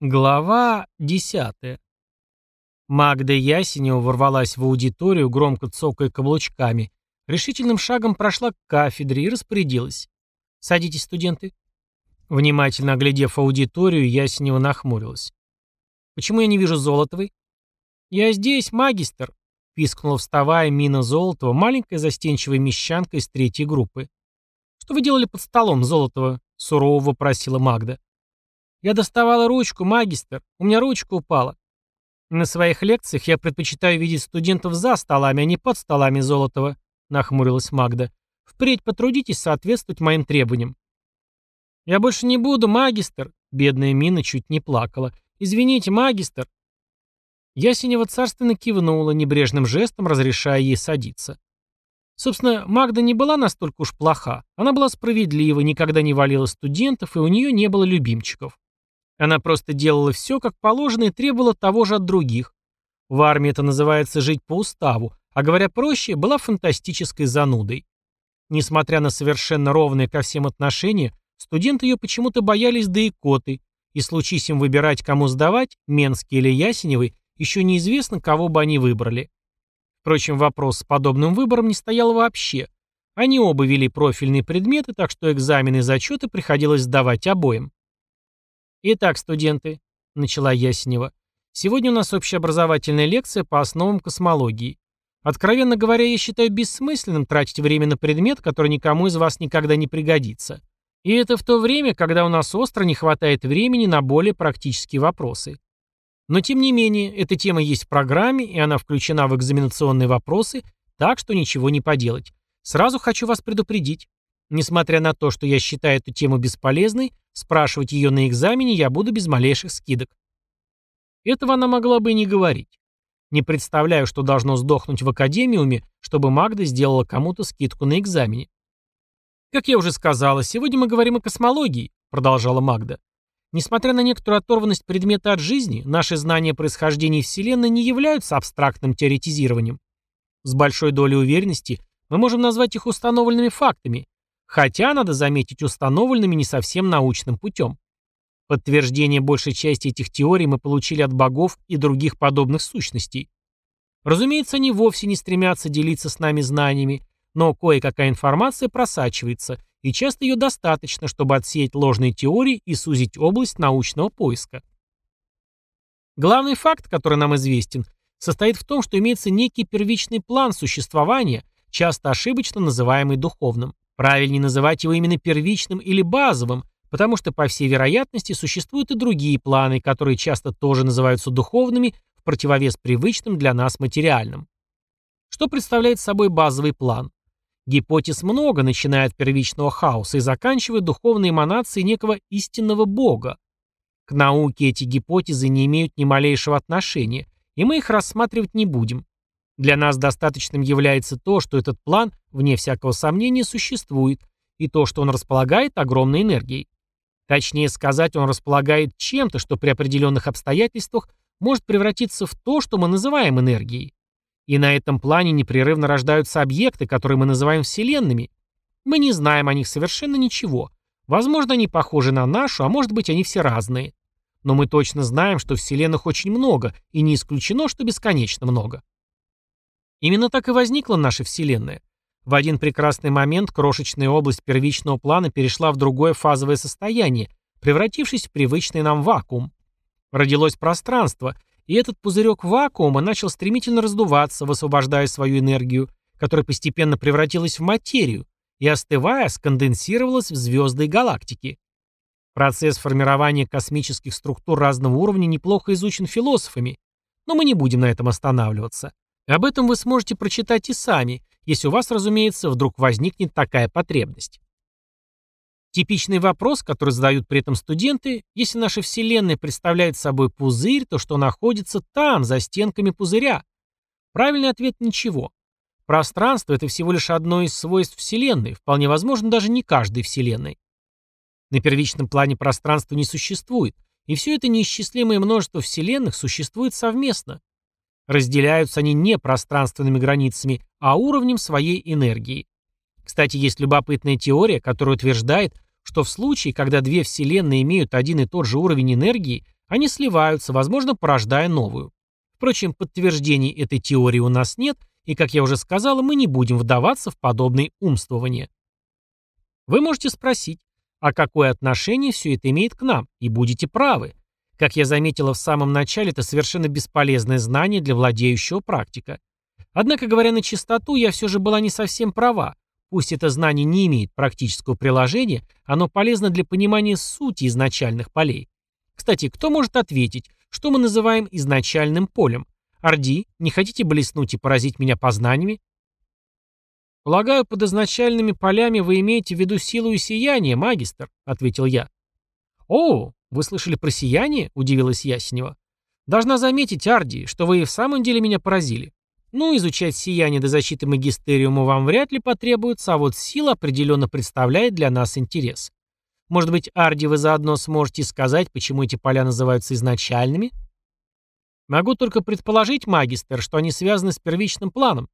Глава 10. Магда Ясенева ворвалась в аудиторию, громко цокая каблучками, решительным шагом прошла к кафедре и распорядилась. «Садитесь, студенты». Внимательно оглядев аудиторию, Ясенева нахмурилась. «Почему я не вижу Золотовой?» «Я здесь, магистр», — пискнула вставая Мина Золотова, маленькая застенчивая мещанка из третьей группы. «Что вы делали под столом, Золотова?» — сурово вопросила Магда. Я доставала ручку, магистр. У меня ручка упала. На своих лекциях я предпочитаю видеть студентов за столами, а не под столами Золотого, нахмурилась Магда. Впредь потрудитесь соответствовать моим требованиям. Я больше не буду, магистр. Бедная Мина чуть не плакала. Извините, магистр. Ясенева царственно кивнула, небрежным жестом разрешая ей садиться. Собственно, Магда не была настолько уж плоха. Она была справедлива, никогда не валила студентов, и у нее не было любимчиков. Она просто делала все, как положено, и требовала того же от других. В армии это называется жить по уставу, а говоря проще, была фантастической занудой. Несмотря на совершенно ровные ко всем отношения, студенты ее почему-то боялись да и коты, и случись им выбирать, кому сдавать, Менский или Ясеневый, еще неизвестно, кого бы они выбрали. Впрочем, вопрос с подобным выбором не стоял вообще. Они оба вели профильные предметы, так что экзамены и зачеты приходилось сдавать обоим. «Итак, студенты», — начала Ясенева, — «сегодня у нас общеобразовательная лекция по основам космологии. Откровенно говоря, я считаю бессмысленным тратить время на предмет, который никому из вас никогда не пригодится. И это в то время, когда у нас остро не хватает времени на более практические вопросы. Но тем не менее, эта тема есть в программе, и она включена в экзаменационные вопросы, так что ничего не поделать. Сразу хочу вас предупредить. Несмотря на то, что я считаю эту тему бесполезной, спрашивать ее на экзамене я буду без малейших скидок. Этого она могла бы и не говорить. Не представляю, что должно сдохнуть в академиуме, чтобы Магда сделала кому-то скидку на экзамене. «Как я уже сказала, сегодня мы говорим о космологии», — продолжала Магда. «Несмотря на некоторую оторванность предмета от жизни, наши знания происхождения Вселенной не являются абстрактным теоретизированием. С большой долей уверенности мы можем назвать их установленными фактами, Хотя, надо заметить, установленными не совсем научным путем. Подтверждение большей части этих теорий мы получили от богов и других подобных сущностей. Разумеется, они вовсе не стремятся делиться с нами знаниями, но кое-какая информация просачивается, и часто ее достаточно, чтобы отсеять ложные теории и сузить область научного поиска. Главный факт, который нам известен, состоит в том, что имеется некий первичный план существования, часто ошибочно называемый духовным. Правильнее называть его именно первичным или базовым, потому что, по всей вероятности, существуют и другие планы, которые часто тоже называются духовными, в противовес привычным для нас материальным. Что представляет собой базовый план? Гипотез много, начиная от первичного хаоса и заканчивая духовной эманацией некого истинного Бога. К науке эти гипотезы не имеют ни малейшего отношения, и мы их рассматривать не будем. Для нас достаточным является то, что этот план, вне всякого сомнения, существует, и то, что он располагает огромной энергией. Точнее сказать, он располагает чем-то, что при определенных обстоятельствах может превратиться в то, что мы называем энергией. И на этом плане непрерывно рождаются объекты, которые мы называем вселенными. Мы не знаем о них совершенно ничего. Возможно, они похожи на нашу, а может быть, они все разные. Но мы точно знаем, что вселенных очень много, и не исключено, что бесконечно много. Именно так и возникла наша Вселенная. В один прекрасный момент крошечная область первичного плана перешла в другое фазовое состояние, превратившись в привычный нам вакуум. Родилось пространство, и этот пузырек вакуума начал стремительно раздуваться, высвобождая свою энергию, которая постепенно превратилась в материю и, остывая, сконденсировалась в звезды и галактики. Процесс формирования космических структур разного уровня неплохо изучен философами, но мы не будем на этом останавливаться. Об этом вы сможете прочитать и сами, если у вас, разумеется, вдруг возникнет такая потребность. Типичный вопрос, который задают при этом студенты, если наша Вселенная представляет собой пузырь, то что находится там, за стенками пузыря? Правильный ответ – ничего. Пространство – это всего лишь одно из свойств Вселенной, вполне возможно, даже не каждой Вселенной. На первичном плане пространства не существует, и все это неисчислимое множество Вселенных существует совместно. Разделяются они не пространственными границами, а уровнем своей энергии. Кстати, есть любопытная теория, которая утверждает, что в случае, когда две вселенные имеют один и тот же уровень энергии, Они сливаются, возможно, порождая новую. Впрочем, подтверждений этой теории у нас нет, и, как я уже сказала, мы не будем вдаваться в подобные умствования. Вы можете спросить, а какое отношение все это имеет к нам, и будете правы. Как я заметила в самом начале, это совершенно бесполезное знание для владеющего практика. Однако, говоря на чистоту, я все же была не совсем права. Пусть это знание не имеет практического приложения, оно полезно для понимания сути изначальных полей. Кстати, кто может ответить, что мы называем изначальным полем? Орди, не хотите блеснуть и поразить меня познаниями? Полагаю, под изначальными полями вы имеете в виду силу и сияние, магистр, ответил я. О, вы слышали про сияние? Удивилась Ясенева. Должна заметить, Арди, что вы и в самом деле меня поразили. Ну, изучать сияние до защиты магистериума вам вряд ли потребуется, а вот сила определенно представляет для нас интерес. Может быть, Арди, вы заодно сможете сказать, почему эти поля называются изначальными? Могу только предположить, магистр, что они связаны с первичным планом.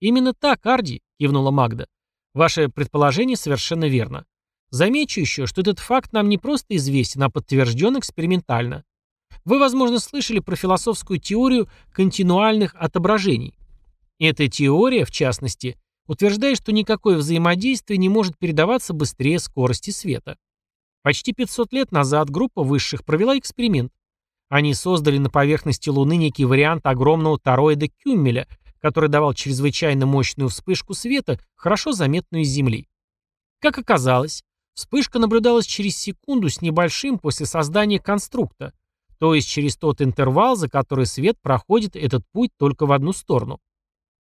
Именно так, Арди, кивнула Магда. Ваше предположение совершенно верно. Замечу еще, что этот факт нам не просто известен, а подтвержден экспериментально. Вы, возможно, слышали про философскую теорию континуальных отображений. Эта теория, в частности, утверждает, что никакое взаимодействие не может передаваться быстрее скорости света. Почти 500 лет назад группа высших провела эксперимент. Они создали на поверхности Луны некий вариант огромного тороида Кюммеля, который давал чрезвычайно мощную вспышку света, хорошо заметную с Земли. Как оказалось, вспышка наблюдалась через секунду с небольшим после создания конструкта, то есть через тот интервал, за который свет проходит этот путь только в одну сторону.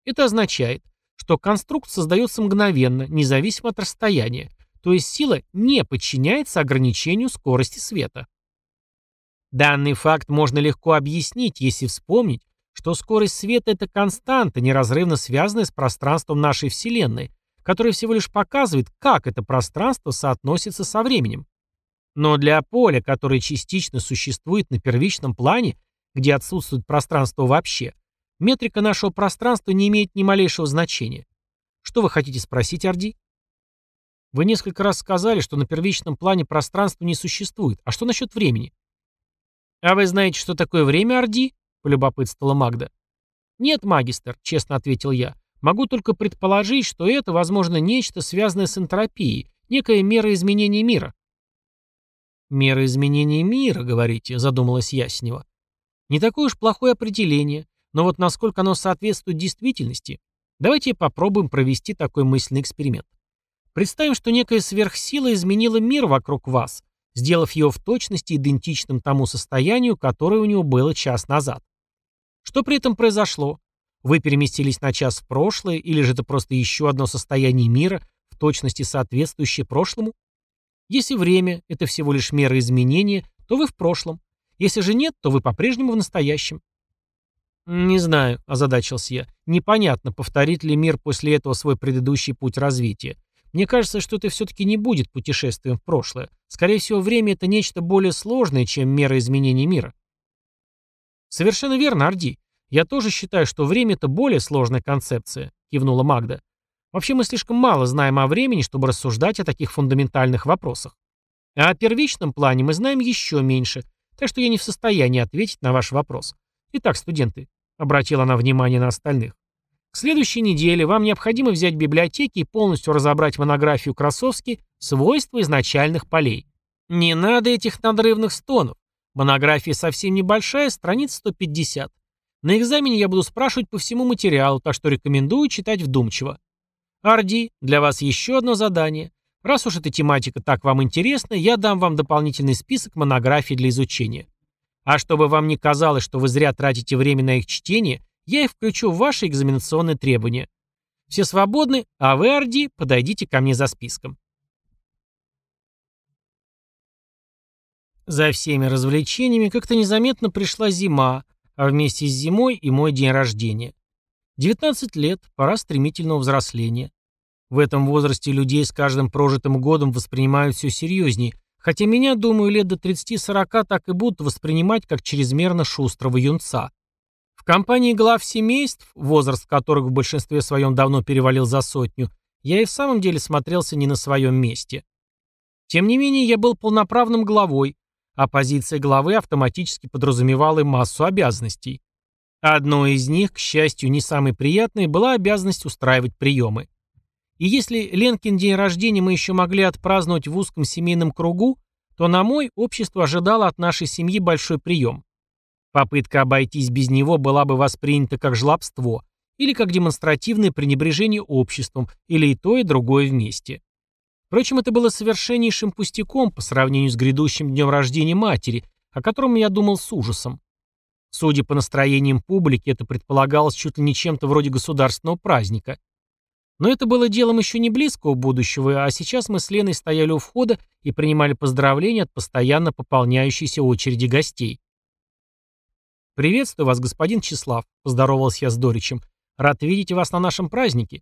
Это означает, что конструкт создается мгновенно, независимо от расстояния, то есть сила не подчиняется ограничению скорости света. Данный факт можно легко объяснить, если вспомнить, что скорость света – это константа, неразрывно связанная с пространством нашей Вселенной, которая всего лишь показывает, как это пространство соотносится со временем. Но для поля, которое частично существует на первичном плане, где отсутствует пространство вообще, метрика нашего пространства не имеет ни малейшего значения. Что вы хотите спросить, Орди? Вы несколько раз сказали, что на первичном плане пространства не существует. А что насчет времени? А вы знаете, что такое время, Орди? Полюбопытствовала Магда. Нет, магистр, честно ответил я. Могу только предположить, что это, возможно, нечто связанное с энтропией, некая мера изменения мира. «Мера изменения мира, говорите», — задумалась Яснева. «Не такое уж плохое определение, но вот насколько оно соответствует действительности? Давайте попробуем провести такой мысленный эксперимент. Представим, что некая сверхсила изменила мир вокруг вас, сделав его в точности идентичным тому состоянию, которое у него было час назад. Что при этом произошло? Вы переместились на час в прошлое, или же это просто еще одно состояние мира, в точности соответствующее прошлому? Если время – это всего лишь мера изменения, то вы в прошлом. Если же нет, то вы по-прежнему в настоящем. «Не знаю», – озадачился я. «Непонятно, повторит ли мир после этого свой предыдущий путь развития. Мне кажется, что это все-таки не будет путешествием в прошлое. Скорее всего, время – это нечто более сложное, чем мера изменения мира». «Совершенно верно, Орди. Я тоже считаю, что время – это более сложная концепция», – кивнула Магда. Вообще мы слишком мало знаем о времени, чтобы рассуждать о таких фундаментальных вопросах. А о первичном плане мы знаем еще меньше, так что я не в состоянии ответить на ваш вопрос. Итак, студенты, обратила она внимание на остальных. К следующей неделе вам необходимо взять библиотеки и полностью разобрать монографию Красовски «Свойства изначальных полей». Не надо этих надрывных стонов. Монография совсем небольшая, страниц 150. На экзамене я буду спрашивать по всему материалу, так что рекомендую читать вдумчиво. Арди, для вас еще одно задание. Раз уж эта тематика так вам интересна, я дам вам дополнительный список монографий для изучения. А чтобы вам не казалось, что вы зря тратите время на их чтение, я их включу в ваши экзаменационные требования. Все свободны, а вы, Арди, подойдите ко мне за списком. За всеми развлечениями как-то незаметно пришла зима, а вместе с зимой и мой день рождения. 19 лет, пора стремительного взросления. В этом возрасте людей с каждым прожитым годом воспринимают все серьезнее, хотя меня, думаю, лет до 30-40 так и будут воспринимать как чрезмерно шустрого юнца. В компании глав семейств, возраст которых в большинстве своем давно перевалил за сотню, я и в самом деле смотрелся не на своем месте. Тем не менее, я был полноправным главой, а позиция главы автоматически подразумевала и массу обязанностей. Одной из них, к счастью, не самой приятной, была обязанность устраивать приемы. И если Ленкин день рождения мы еще могли отпраздновать в узком семейном кругу, то на мой общество ожидало от нашей семьи большой прием. Попытка обойтись без него была бы воспринята как жлобство или как демонстративное пренебрежение обществом, или и то, и другое вместе. Впрочем, это было совершеннейшим пустяком по сравнению с грядущим днем рождения матери, о котором я думал с ужасом. Судя по настроениям публики, это предполагалось чуть ли не чем-то вроде государственного праздника. Но это было делом еще не близкого будущего, а сейчас мы с Леной стояли у входа и принимали поздравления от постоянно пополняющейся очереди гостей. «Приветствую вас, господин Числав», — поздоровался я с Доричем. «Рад видеть вас на нашем празднике».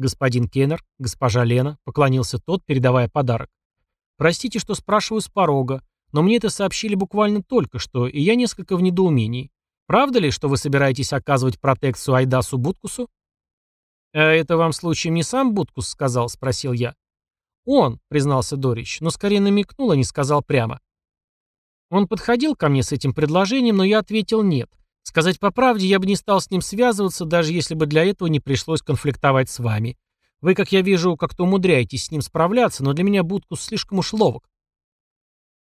«Господин Кеннер, госпожа Лена», — поклонился тот, передавая подарок. «Простите, что спрашиваю с порога, но мне это сообщили буквально только что, и я несколько в недоумении. Правда ли, что вы собираетесь оказывать протекцию Айдасу Буткусу?» «А это вам случаем не сам Буткус сказал?» — спросил я. «Он», — признался Дорич, но скорее намекнул, а не сказал прямо. Он подходил ко мне с этим предложением, но я ответил нет. Сказать по правде, я бы не стал с ним связываться, даже если бы для этого не пришлось конфликтовать с вами. Вы, как я вижу, как-то умудряетесь с ним справляться, но для меня Будкус слишком уж ловок.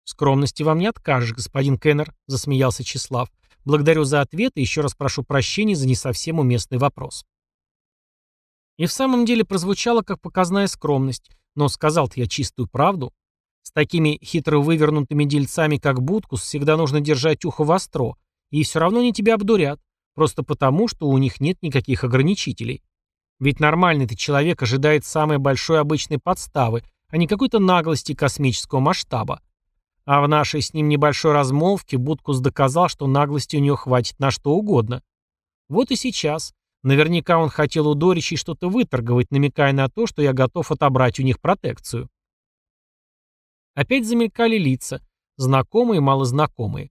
«Скромности вам не откажешь, господин Кеннер», — засмеялся Числав. «Благодарю за ответ и еще раз прошу прощения за не совсем уместный вопрос». И в самом деле прозвучало как показная скромность, но сказал-то я чистую правду. С такими хитро вывернутыми дельцами, как Будкус, всегда нужно держать ухо востро, и все равно они тебя обдурят, просто потому, что у них нет никаких ограничителей. Ведь нормальный-то человек ожидает самой большой обычной подставы, а не какой-то наглости космического масштаба. А в нашей с ним небольшой размолвке Будкус доказал, что наглости у него хватит на что угодно. Вот и сейчас. Наверняка он хотел у Доричей что-то выторговать, намекая на то, что я готов отобрать у них протекцию. Опять замелькали лица, знакомые и малознакомые.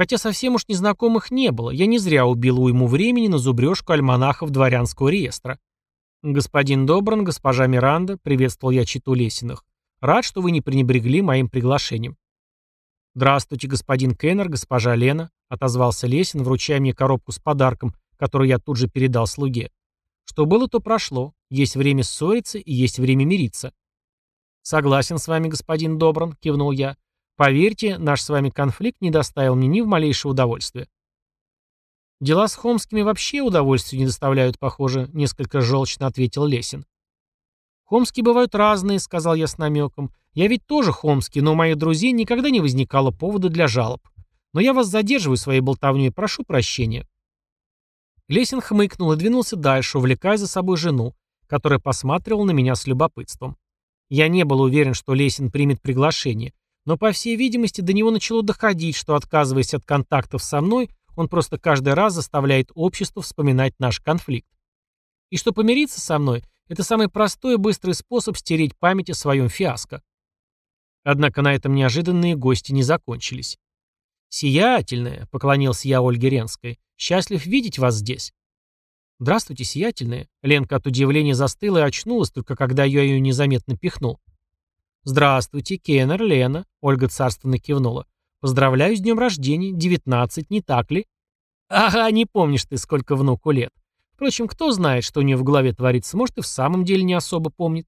Хотя совсем уж незнакомых не было, я не зря убил ему времени на зубрежку альманахов дворянского реестра. «Господин Добран, госпожа Миранда», — приветствовал я читу Лесиных. «Рад, что вы не пренебрегли моим приглашением». «Здравствуйте, господин Кеннер, госпожа Лена», — отозвался Лесин, вручая мне коробку с подарком, которую я тут же передал слуге. «Что было, то прошло. Есть время ссориться и есть время мириться. «Согласен с вами, господин Добран», — кивнул я. «Поверьте, наш с вами конфликт не доставил мне ни в малейшее удовольствие». «Дела с Хомскими вообще удовольствия не доставляют, похоже», — несколько желчно ответил Лесин. «Хомские бывают разные», — сказал я с намеком. «Я ведь тоже хомский, но у моих друзей никогда не возникало повода для жалоб. Но я вас задерживаю своей болтовней, прошу прощения». Лесин хмыкнул и двинулся дальше, увлекая за собой жену, которая посматривала на меня с любопытством. Я не был уверен, что Лесин примет приглашение, но, по всей видимости, до него начало доходить, что, отказываясь от контактов со мной, он просто каждый раз заставляет общество вспоминать наш конфликт. И что помириться со мной – это самый простой и быстрый способ стереть память о своем фиаско. Однако на этом неожиданные гости не закончились. «Сиятельная», — поклонился я Ольге Ренской, — «счастлив видеть вас здесь». «Здравствуйте, сиятельные». Ленка от удивления застыла и очнулась, только когда я ее незаметно пихнул. «Здравствуйте, Кеннер, Лена», — Ольга царственно кивнула. «Поздравляю с днем рождения, девятнадцать, не так ли?» «Ага, не помнишь ты, сколько внуку лет. Впрочем, кто знает, что у нее в голове творится, может, и в самом деле не особо помнит».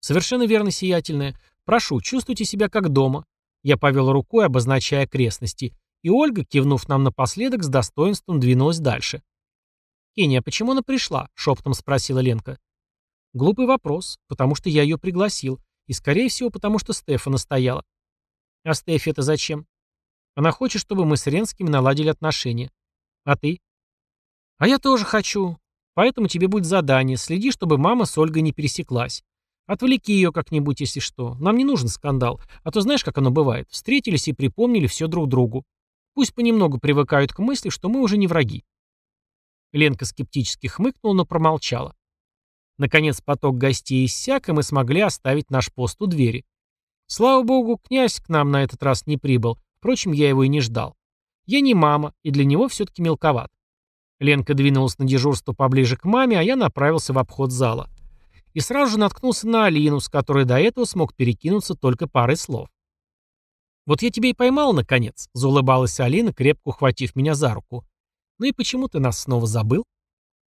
«Совершенно верно, сиятельная. Прошу, чувствуйте себя как дома». Я повел рукой, обозначая окрестности, и Ольга, кивнув нам напоследок, с достоинством двинулась дальше. «Кения, почему она пришла?» — шепотом спросила Ленка. Глупый вопрос, потому что я ее пригласил, и, скорее всего, потому что Стефа настояла. А Стефи это зачем? Она хочет, чтобы мы с Ренскими наладили отношения. А ты? А я тоже хочу. Поэтому тебе будет задание. Следи, чтобы мама с Ольгой не пересеклась. Отвлеки ее как-нибудь, если что. Нам не нужен скандал. А то знаешь, как оно бывает. Встретились и припомнили все друг другу. Пусть понемногу привыкают к мысли, что мы уже не враги. Ленка скептически хмыкнула, но промолчала. Наконец поток гостей иссяк, и мы смогли оставить наш пост у двери. Слава богу, князь к нам на этот раз не прибыл, впрочем, я его и не ждал. Я не мама, и для него все-таки мелковат. Ленка двинулась на дежурство поближе к маме, а я направился в обход зала. И сразу же наткнулся на Алину, с которой до этого смог перекинуться только парой слов. «Вот я тебя и поймал, наконец», — заулыбалась Алина, крепко ухватив меня за руку. «Ну и почему ты нас снова забыл?»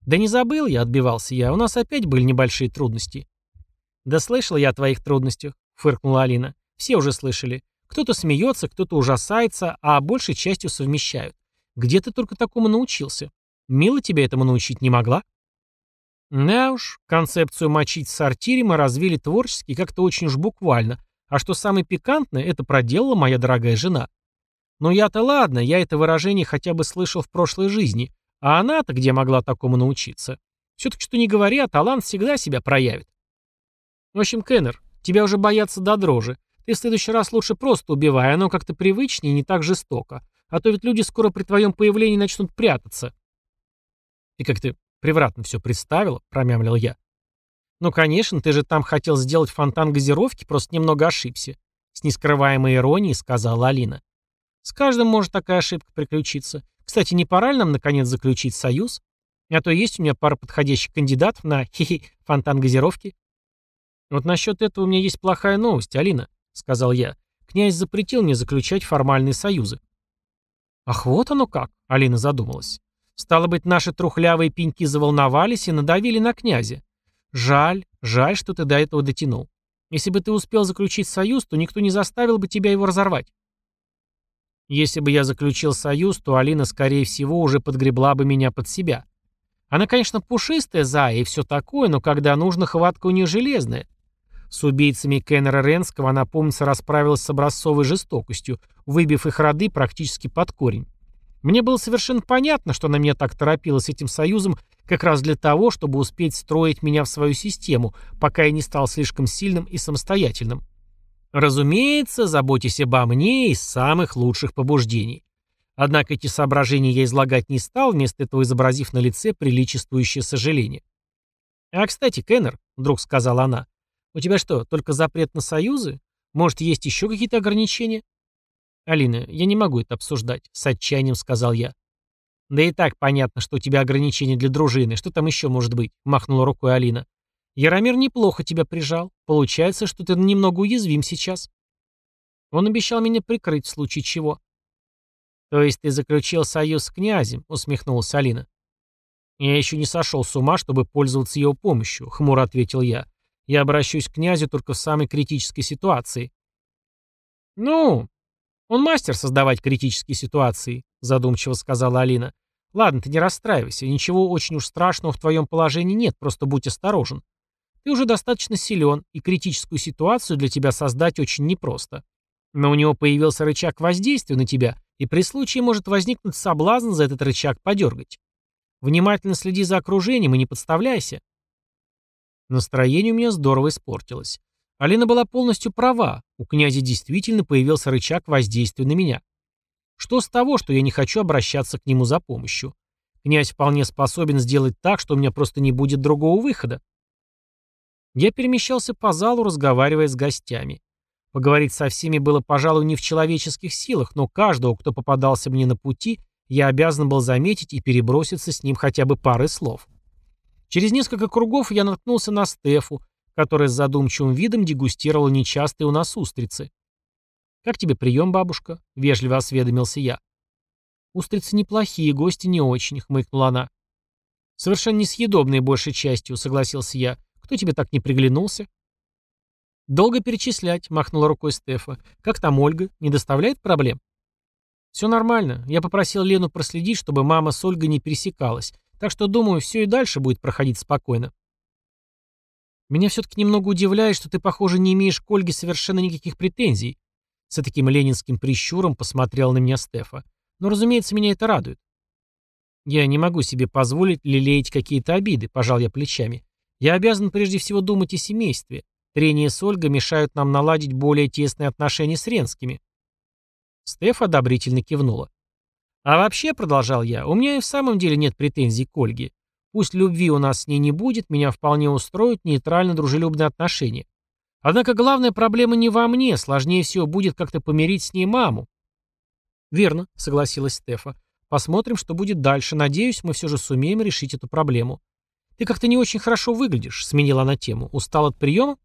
«Да не забыл я», — отбивался я. «У нас опять были небольшие трудности». «Да слышал я о твоих трудностях», — фыркнула Алина. «Все уже слышали. Кто-то смеется, кто-то ужасается, а большей частью совмещают. Где ты только такому научился? Мила тебя этому научить не могла?» Да уж, концепцию мочить в сортире мы развили творчески как-то очень уж буквально, а что самое пикантное, это проделала моя дорогая жена. Но я-то ладно, я это выражение хотя бы слышал в прошлой жизни, а она-то где могла такому научиться? Все-таки что не говори, а талант всегда себя проявит. В общем, Кеннер, тебя уже боятся до дрожи. Ты в следующий раз лучше просто убивай, оно как-то привычнее и не так жестоко. А то ведь люди скоро при твоем появлении начнут прятаться. И как ты превратно все представила, промямлил я. «Ну, конечно, ты же там хотел сделать фонтан газировки, просто немного ошибся», с нескрываемой иронией сказала Алина. «С каждым может такая ошибка приключиться. Кстати, не пора ли нам, наконец, заключить союз? А то есть у меня пара подходящих кандидатов на хи-хи фонтан газировки». «Вот насчет этого у меня есть плохая новость, Алина», — сказал я. «Князь запретил мне заключать формальные союзы». «Ах, вот оно как», — Алина задумалась. «Стало быть, наши трухлявые пеньки заволновались и надавили на князя. Жаль, жаль, что ты до этого дотянул. Если бы ты успел заключить союз, то никто не заставил бы тебя его разорвать. Если бы я заключил союз, то Алина, скорее всего, уже подгребла бы меня под себя. Она, конечно, пушистая, зая и все такое, но когда нужно, хватка у нее железная. С убийцами Кеннера Ренского она, помнится, расправилась с образцовой жестокостью, выбив их роды практически под корень. Мне было совершенно понятно, что она меня так торопила с этим союзом как раз для того, чтобы успеть строить меня в свою систему, пока я не стал слишком сильным и самостоятельным. Разумеется, заботьтесь обо мне из самых лучших побуждений. Однако эти соображения я излагать не стал, вместо этого изобразив на лице приличествующее сожаление. «А, кстати, Кеннер», — вдруг сказала она, — «у тебя что, только запрет на союзы? Может, есть еще какие-то ограничения?» «Алина, я не могу это обсуждать», — с отчаянием сказал я. «Да и так понятно, что у тебя ограничения для дружины. Что там еще может быть?» — махнула рукой Алина. «Яромир неплохо тебя прижал. Получается, что ты немного уязвим сейчас». Он обещал меня прикрыть в случае чего. «То есть ты заключил союз с князем?» — усмехнулась Алина. «Я еще не сошел с ума, чтобы пользоваться его помощью», — хмуро ответил я. «Я обращусь к князю только в самой критической ситуации». «Ну, «Он мастер создавать критические ситуации», — задумчиво сказала Алина. «Ладно, ты не расстраивайся. Ничего очень уж страшного в твоем положении нет, просто будь осторожен. Ты уже достаточно силен, и критическую ситуацию для тебя создать очень непросто. Но у него появился рычаг воздействия на тебя, и при случае может возникнуть соблазн за этот рычаг подергать. Внимательно следи за окружением и не подставляйся». Настроение у меня здорово испортилось. Алина была полностью права. У князя действительно появился рычаг воздействия на меня. Что с того, что я не хочу обращаться к нему за помощью? Князь вполне способен сделать так, что у меня просто не будет другого выхода. Я перемещался по залу, разговаривая с гостями. Поговорить со всеми было, пожалуй, не в человеческих силах, но каждого, кто попадался мне на пути, я обязан был заметить и переброситься с ним хотя бы парой слов. Через несколько кругов я наткнулся на Стефу, которая с задумчивым видом дегустировала нечастые у нас устрицы. «Как тебе прием, бабушка?» — вежливо осведомился я. «Устрицы неплохие, гости не очень», — хмыкнула она. «Совершенно несъедобные большей частью», — согласился я. «Кто тебе так не приглянулся?» «Долго перечислять», — махнула рукой Стефа. «Как там Ольга? Не доставляет проблем?» «Все нормально. Я попросил Лену проследить, чтобы мама с Ольгой не пересекалась. Так что, думаю, все и дальше будет проходить спокойно». Меня все-таки немного удивляет, что ты, похоже, не имеешь к Ольге совершенно никаких претензий. С таким ленинским прищуром посмотрел на меня Стефа. Но, разумеется, меня это радует. Я не могу себе позволить лелеять какие-то обиды, пожал я плечами. Я обязан прежде всего думать о семействе. Трения с Ольгой мешают нам наладить более тесные отношения с Ренскими. Стеф одобрительно кивнула. А вообще, продолжал я, у меня и в самом деле нет претензий к Ольге. Пусть любви у нас с ней не будет, меня вполне устроят нейтрально-дружелюбные отношения. Однако главная проблема не во мне, сложнее всего будет как-то помирить с ней маму. Верно, согласилась Стефа. Посмотрим, что будет дальше. Надеюсь, мы все же сумеем решить эту проблему. Ты как-то не очень хорошо выглядишь, сменила она тему. Устал от приема?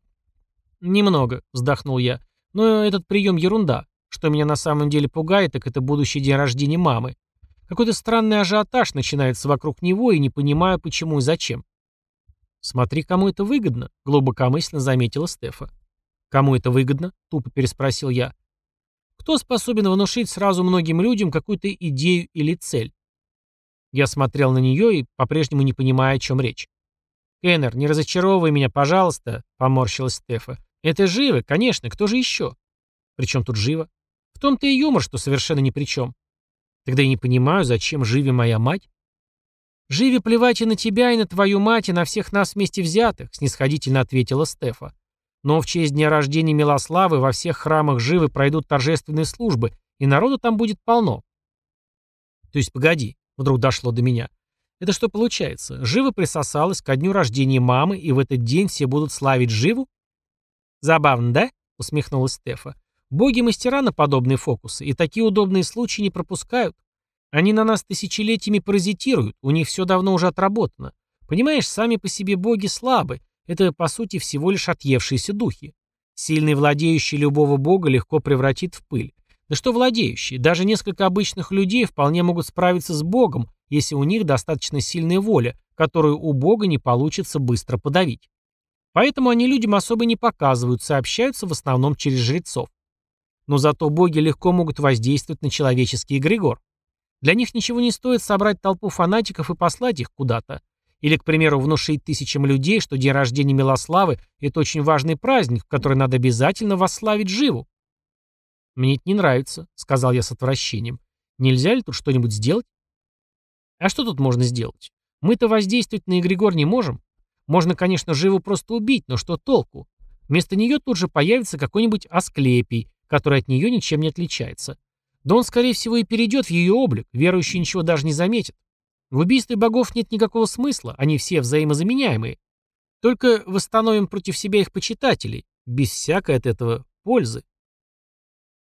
Немного, вздохнул я. Но этот прием ерунда. Что меня на самом деле пугает, так это будущий день рождения мамы. Какой-то странный ажиотаж начинается вокруг него, и не понимаю, почему и зачем. «Смотри, кому это выгодно», — глубокомысленно заметила Стефа. «Кому это выгодно?» — тупо переспросил я. «Кто способен внушить сразу многим людям какую-то идею или цель?» Я смотрел на нее и по-прежнему не понимая, о чем речь. «Кеннер, не разочаровывай меня, пожалуйста», — поморщилась Стефа. «Это живо, конечно, кто же еще?» «Причем тут живо?» «В том-то и юмор, что совершенно ни при чем. Тогда я не понимаю, зачем Живе моя мать? Живе плевать и на тебя, и на твою мать, и на всех нас вместе взятых, снисходительно ответила Стефа. Но в честь дня рождения Милославы во всех храмах Живы пройдут торжественные службы, и народу там будет полно. То есть, погоди, вдруг дошло до меня. Это что получается? Жива присосалась ко дню рождения мамы, и в этот день все будут славить Живу? Забавно, да? усмехнулась Стефа. Боги-мастера на подобные фокусы, и такие удобные случаи не пропускают. Они на нас тысячелетиями паразитируют, у них все давно уже отработано. Понимаешь, сами по себе боги слабы, это, по сути, всего лишь отъевшиеся духи. Сильный владеющий любого бога легко превратит в пыль. Да что владеющий, даже несколько обычных людей вполне могут справиться с богом, если у них достаточно сильная воля, которую у бога не получится быстро подавить. Поэтому они людям особо не показывают, сообщаются в основном через жрецов. Но зато боги легко могут воздействовать на человеческий эгрегор. Для них ничего не стоит собрать толпу фанатиков и послать их куда-то. Или, к примеру, внушить тысячам людей, что день рождения Милославы – это очень важный праздник, который надо обязательно восславить живу. «Мне это не нравится», — сказал я с отвращением. «Нельзя ли тут что-нибудь сделать?» «А что тут можно сделать? Мы-то воздействовать на эгрегор не можем. Можно, конечно, живу просто убить, но что толку? Вместо нее тут же появится какой-нибудь Асклепий, который от нее ничем не отличается. Да он, скорее всего, и перейдет в ее облик, верующий ничего даже не заметит. В убийстве богов нет никакого смысла, они все взаимозаменяемые. Только восстановим против себя их почитателей, без всякой от этого пользы.